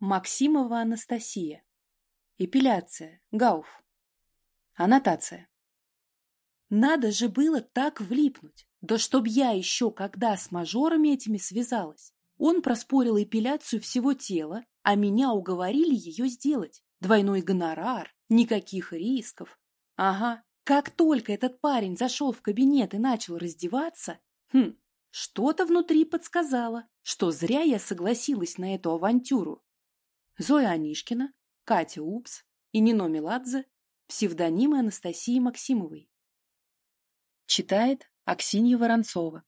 Максимова Анастасия. Эпиляция. Гауф. Аннотация. Надо же было так влипнуть. Да чтоб я еще когда с мажорами этими связалась. Он проспорил эпиляцию всего тела, а меня уговорили ее сделать. Двойной гонорар, никаких рисков. Ага, как только этот парень зашел в кабинет и начал раздеваться, хм, что-то внутри подсказало, что зря я согласилась на эту авантюру. Зоя Анишкина, Катя Упс и Нино Меладзе, псевдонимы Анастасии Максимовой. Читает Аксинья Воронцова.